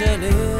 چلے